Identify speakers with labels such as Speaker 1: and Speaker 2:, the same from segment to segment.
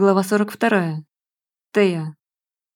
Speaker 1: Глава 42. Тея.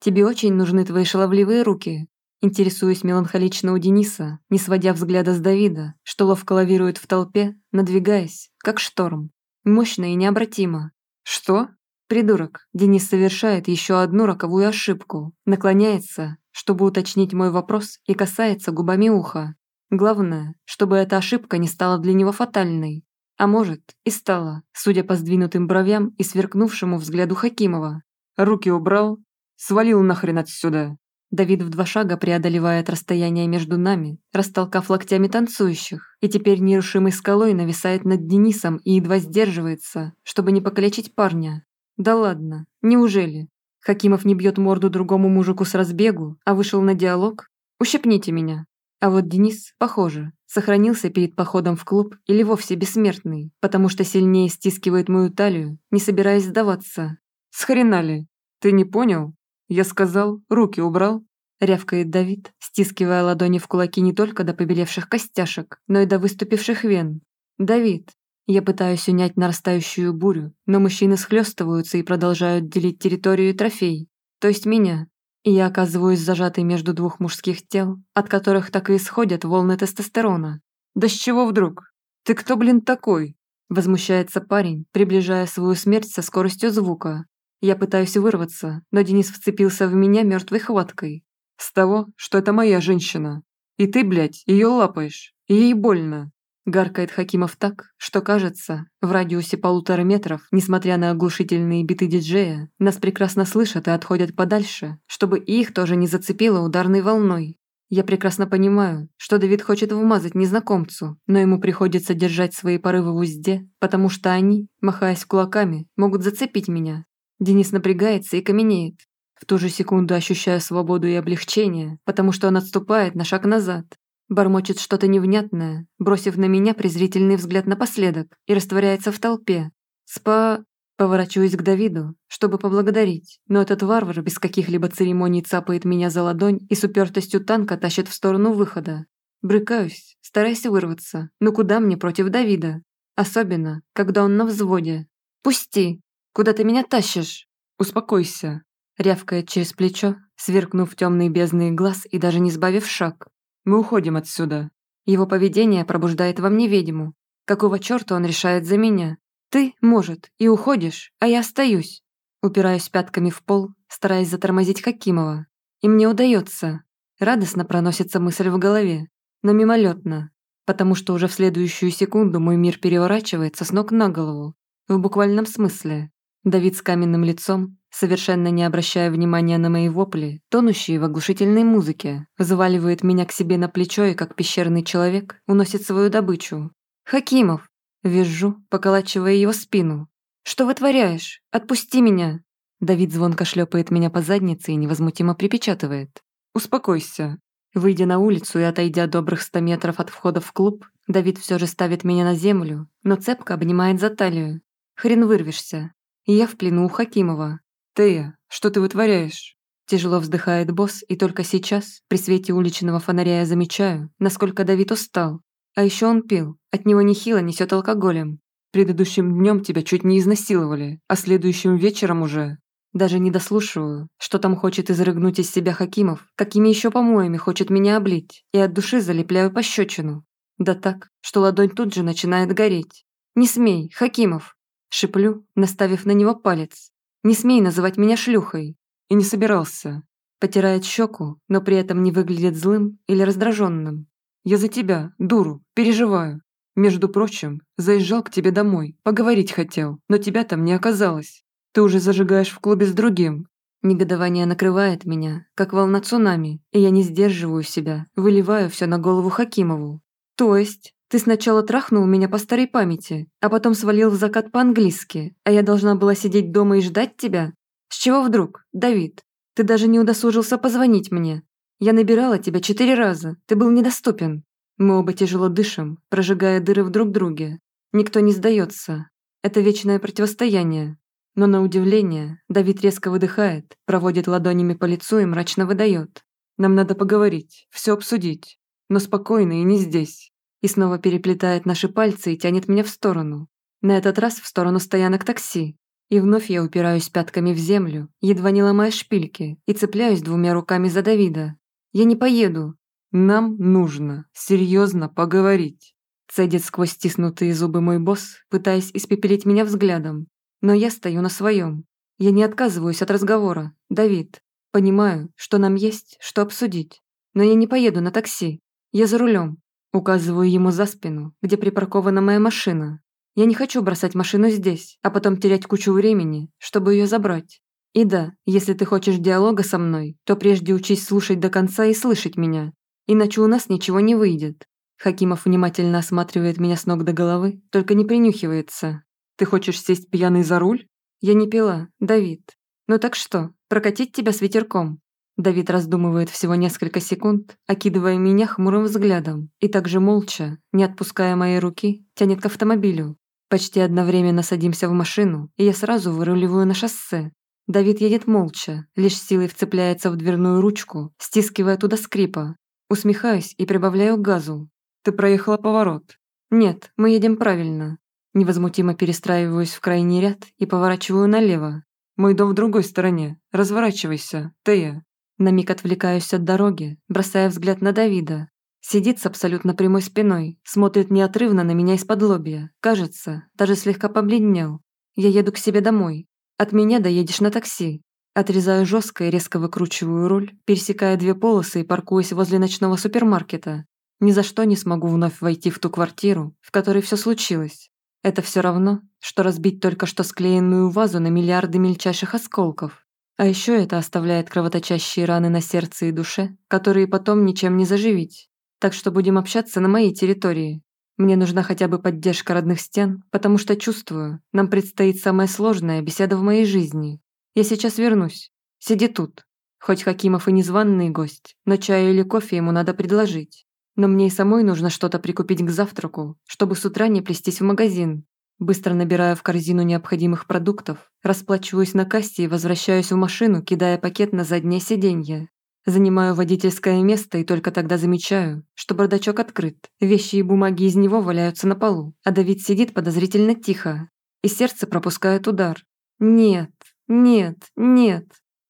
Speaker 1: Тебе очень нужны твои шаловливые руки. Интересуюсь меланхолично у Дениса, не сводя взгляда с Давида, что ловко лавирует в толпе, надвигаясь, как шторм. Мощно и необратимо. Что? Придурок. Денис совершает еще одну роковую ошибку. Наклоняется, чтобы уточнить мой вопрос и касается губами уха. Главное, чтобы эта ошибка не стала для него фатальной. А может, и стала, судя по сдвинутым бровям и сверкнувшему взгляду Хакимова. Руки убрал, свалил нахрен отсюда. Давид в два шага преодолевает расстояние между нами, растолкав локтями танцующих, и теперь нерушимой скалой нависает над Денисом и едва сдерживается, чтобы не покалечить парня. Да ладно, неужели? Хакимов не бьет морду другому мужику с разбегу, а вышел на диалог? Ущипните меня. А вот Денис, похоже, сохранился перед походом в клуб или вовсе бессмертный, потому что сильнее стискивает мою талию, не собираясь сдаваться. «Схрена ли? Ты не понял? Я сказал, руки убрал?» Рявкает Давид, стискивая ладони в кулаки не только до побелевших костяшек, но и до выступивших вен. «Давид!» Я пытаюсь унять нарастающую бурю, но мужчины схлестываются и продолжают делить территорию и трофей, то есть меня и я оказываюсь зажатой между двух мужских тел, от которых так и исходят волны тестостерона. «Да с чего вдруг? Ты кто, блин, такой?» Возмущается парень, приближая свою смерть со скоростью звука. Я пытаюсь вырваться, но Денис вцепился в меня мертвой хваткой. «С того, что это моя женщина. И ты, блядь, ее лапаешь. И ей больно. Гаркает Хакимов так, что кажется, в радиусе полутора метров, несмотря на оглушительные биты диджея, нас прекрасно слышат и отходят подальше, чтобы их тоже не зацепило ударной волной. Я прекрасно понимаю, что Давид хочет вмазать незнакомцу, но ему приходится держать свои порывы в узде, потому что они, махаясь кулаками, могут зацепить меня. Денис напрягается и каменеет. В ту же секунду ощущаю свободу и облегчение, потому что он отступает на шаг назад, Бормочет что-то невнятное, бросив на меня презрительный взгляд напоследок и растворяется в толпе. Спа... Поворачиваюсь к Давиду, чтобы поблагодарить, но этот варвар без каких-либо церемоний цапает меня за ладонь и с упертостью танка тащит в сторону выхода. Брыкаюсь, стараясь вырваться, но куда мне против Давида? Особенно, когда он на взводе. «Пусти! Куда ты меня тащишь?» «Успокойся!» Рявкает через плечо, сверкнув темные бездные глаз и даже не сбавив шаг. Мы уходим отсюда. Его поведение пробуждает во мне ведьму. Какого черта он решает за меня? Ты, может, и уходишь, а я остаюсь. Упираюсь пятками в пол, стараясь затормозить Хакимова. И мне удается. Радостно проносится мысль в голове, но мимолетно, потому что уже в следующую секунду мой мир переворачивается с ног на голову. В буквальном смысле. Давид с каменным лицом, совершенно не обращая внимания на мои вопли, тонущие в оглушительной музыке, взваливает меня к себе на плечо и, как пещерный человек, уносит свою добычу. «Хакимов!» Визжу, поколачивая его спину. «Что вытворяешь? Отпусти меня!» Давид звонко шлепает меня по заднице и невозмутимо припечатывает. «Успокойся!» Выйдя на улицу и отойдя добрых ста метров от входа в клуб, Давид все же ставит меня на землю, но цепко обнимает за талию. «Хрен вырвешься!» Я в плену у Хакимова, «Тея, что ты вытворяешь?» Тяжело вздыхает босс, и только сейчас, при свете уличного фонаря, я замечаю, насколько Давид устал. А еще он пил, от него нехило несет алкоголем. Предыдущим днем тебя чуть не изнасиловали, а следующим вечером уже. Даже не дослушиваю, что там хочет изрыгнуть из себя Хакимов, какими еще помоями хочет меня облить, и от души залепляю пощечину. Да так, что ладонь тут же начинает гореть. «Не смей, Хакимов!» Шиплю, наставив на него палец, не смей называть меня шлюхой. И не собирался. Потирает щеку, но при этом не выглядит злым или раздраженным. Я за тебя, дуру, переживаю. Между прочим, заезжал к тебе домой, поговорить хотел, но тебя там не оказалось. Ты уже зажигаешь в клубе с другим. Негодование накрывает меня, как волна цунами, и я не сдерживаю себя, выливаю все на голову Хакимову. То есть, ты сначала трахнул меня по старой памяти, а потом свалил в закат по-английски, а я должна была сидеть дома и ждать тебя? С чего вдруг, Давид? Ты даже не удосужился позвонить мне. Я набирала тебя четыре раза, ты был недоступен. Мы оба тяжело дышим, прожигая дыры в друг друге. Никто не сдается. Это вечное противостояние. Но на удивление, Давид резко выдыхает, проводит ладонями по лицу и мрачно выдает. Нам надо поговорить, все обсудить. Но спокойно и не здесь и снова переплетает наши пальцы и тянет меня в сторону. На этот раз в сторону стоянок такси. И вновь я упираюсь пятками в землю, едва не ломая шпильки, и цепляюсь двумя руками за Давида. Я не поеду.
Speaker 2: Нам нужно серьезно поговорить.
Speaker 1: Цедит сквозь стиснутые зубы мой босс, пытаясь испепелить меня взглядом. Но я стою на своем. Я не отказываюсь от разговора, Давид. Понимаю, что нам есть, что обсудить. Но я не поеду на такси. Я за рулем. Указываю ему за спину, где припаркована моя машина. Я не хочу бросать машину здесь, а потом терять кучу времени, чтобы ее забрать. И да, если ты хочешь диалога со мной, то прежде учись слушать до конца и слышать меня. Иначе у нас ничего не выйдет. Хакимов внимательно осматривает меня с ног до головы, только не принюхивается. Ты хочешь сесть пьяный за руль? Я не пила, Давид. Ну так что, прокатить тебя с ветерком? Давид раздумывает всего несколько секунд, окидывая меня хмурым взглядом, и также молча, не отпуская моей руки, тянет к автомобилю. Почти одновременно садимся в машину, и я сразу выруливаю на шоссе. Давид едет молча, лишь силой вцепляется в дверную ручку, стискивая туда скрипа. Усмехаюсь и прибавляю газу.
Speaker 2: «Ты проехала поворот».
Speaker 1: «Нет, мы едем правильно». Невозмутимо перестраиваюсь в крайний ряд и поворачиваю налево.
Speaker 2: «Мой дом в другой стороне. Разворачивайся, Тея».
Speaker 1: На миг отвлекаюсь от дороги, бросая взгляд на Давида. Сидит с абсолютно прямой спиной, смотрит неотрывно на меня из-под лобья. Кажется, даже слегка побледнел. Я еду к себе домой. От меня доедешь на такси. Отрезаю жестко и резко выкручиваю руль, пересекая две полосы и паркуюсь возле ночного супермаркета. Ни за что не смогу вновь войти в ту квартиру, в которой все случилось. Это все равно, что разбить только что склеенную вазу на миллиарды мельчайших осколков. А еще это оставляет кровоточащие раны на сердце и душе, которые потом ничем не заживить. Так что будем общаться на моей территории. Мне нужна хотя бы поддержка родных стен, потому что чувствую, нам предстоит самая сложная беседа в моей жизни. Я сейчас вернусь. Сиди тут. Хоть Хакимов и незваный гость, но чаю или кофе ему надо предложить. Но мне и самой нужно что-то прикупить к завтраку, чтобы с утра не плестись в магазин, Быстро набираю в корзину необходимых продуктов, расплачиваюсь на кассе и возвращаюсь в машину, кидая пакет на заднее сиденье. Занимаю водительское место и только тогда замечаю, что бардачок открыт, вещи и бумаги из него валяются на полу, а Давид сидит подозрительно тихо, и сердце пропускает удар. Нет, нет, нет.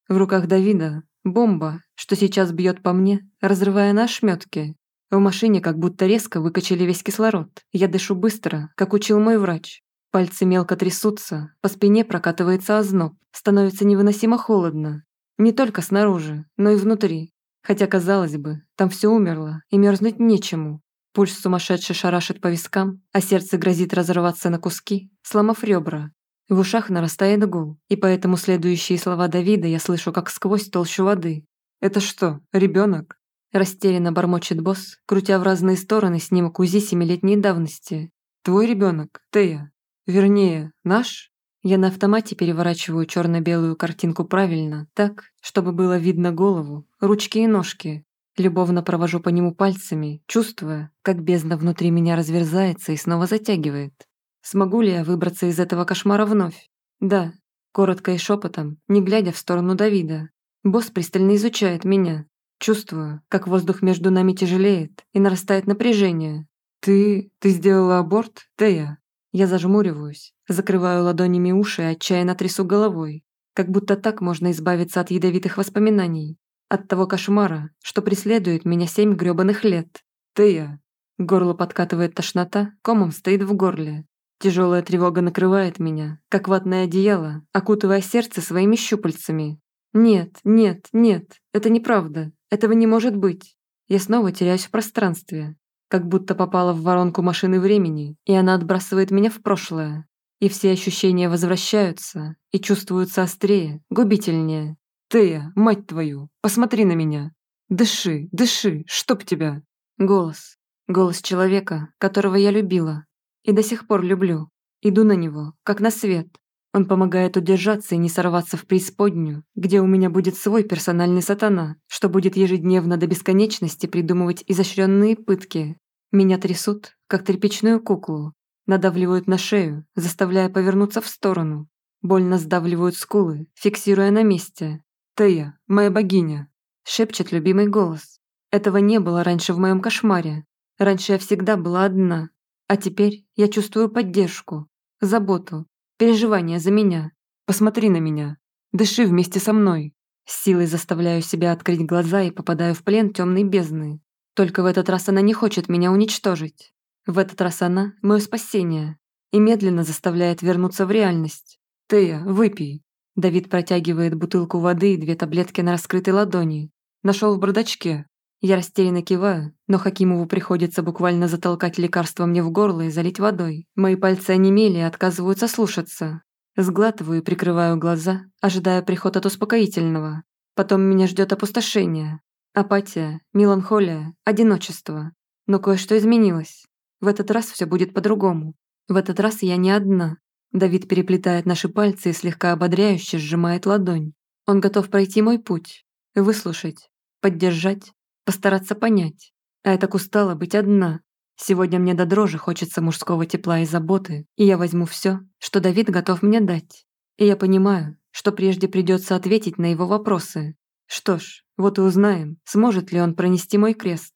Speaker 1: В руках Давида бомба, что сейчас бьет по мне, разрывая на ошметки. В машине как будто резко выкачали весь кислород. Я дышу быстро, как учил мой врач. Пальцы мелко трясутся, по спине прокатывается озноб, становится невыносимо холодно. Не только снаружи, но и внутри. Хотя, казалось бы, там все умерло, и мерзнуть нечему. Пульс сумасшедше шарашит по вискам, а сердце грозит разорваться на куски, сломав ребра. В ушах нарастает гул, и поэтому следующие слова Давида я слышу как сквозь толщу воды.
Speaker 2: «Это что, ребенок?
Speaker 1: Растерянно бормочет босс, крутя в разные стороны снимок УЗИ семилетней давности.
Speaker 2: «Твой ребенок, Тея. Вернее, наш?»
Speaker 1: Я на автомате переворачиваю черно-белую картинку правильно, так, чтобы было видно голову, ручки и ножки. Любовно провожу по нему пальцами, чувствуя, как бездна внутри меня разверзается и снова затягивает. Смогу ли я выбраться из этого кошмара вновь? Да, коротко и шепотом, не глядя в сторону Давида. Босс пристально изучает меня, Чувствую, как воздух между нами тяжелеет и нарастает напряжение.
Speaker 2: «Ты... ты сделала аборт, Тея?»
Speaker 1: Я зажмуриваюсь, закрываю ладонями уши и отчаянно трясу головой. Как будто так можно избавиться от ядовитых воспоминаний. От того кошмара, что преследует меня семь грёбаных лет.
Speaker 2: Тея.
Speaker 1: Горло подкатывает тошнота, комом стоит в горле. Тяжелая тревога накрывает меня, как ватное одеяло, окутывая сердце своими щупальцами. Нет, нет, нет, это неправда. Этого не может быть. Я снова теряюсь в пространстве, как будто попала в воронку машины времени, и она отбрасывает меня в прошлое. И все ощущения возвращаются и чувствуются острее, губительнее.
Speaker 2: «Тея, мать твою, посмотри на меня! Дыши, дыши, чтоб тебя!»
Speaker 1: Голос. Голос человека, которого я любила. И до сих пор люблю. Иду на него, как на свет, он помогает удержаться и не сорваться в преисподнюю, где у меня будет свой персональный сатана, что будет ежедневно до бесконечности придумывать изощренные пытки. Меня трясут, как тряпичную куклу, надавливают на шею, заставляя повернуться в сторону. Больно сдавливают скулы, фиксируя на месте.
Speaker 2: «Тея, моя богиня!» – шепчет любимый голос.
Speaker 1: Этого не было раньше в моем кошмаре. Раньше я всегда была одна. А теперь я чувствую поддержку, заботу, переживания за меня.
Speaker 2: Посмотри на меня. Дыши вместе со мной.
Speaker 1: С силой заставляю себя открыть глаза и попадаю в плен темной бездны. Только в этот раз она не хочет меня уничтожить. В этот раз она – мое спасение. И медленно заставляет вернуться в реальность.
Speaker 2: «Тея, выпей».
Speaker 1: Давид протягивает бутылку воды и две таблетки на раскрытой ладони.
Speaker 2: Нашел в бардачке.
Speaker 1: Я растерянно киваю, но Хакимову приходится буквально затолкать лекарство мне в горло и залить водой. Мои пальцы онемели и отказываются слушаться. Сглатываю и прикрываю глаза, ожидая приход от успокоительного. Потом меня ждет опустошение, апатия, меланхолия, одиночество. Но кое-что изменилось. В этот раз все будет по-другому. В этот раз я не одна. Давид переплетает наши пальцы и слегка ободряюще сжимает ладонь. Он готов пройти мой путь, выслушать, поддержать, постараться понять. А я так устала быть одна, Сегодня мне до дрожи хочется мужского тепла и заботы, и я возьму все, что Давид готов мне дать. И я понимаю, что прежде придется ответить на его вопросы. Что ж, вот и узнаем, сможет ли он пронести мой крест.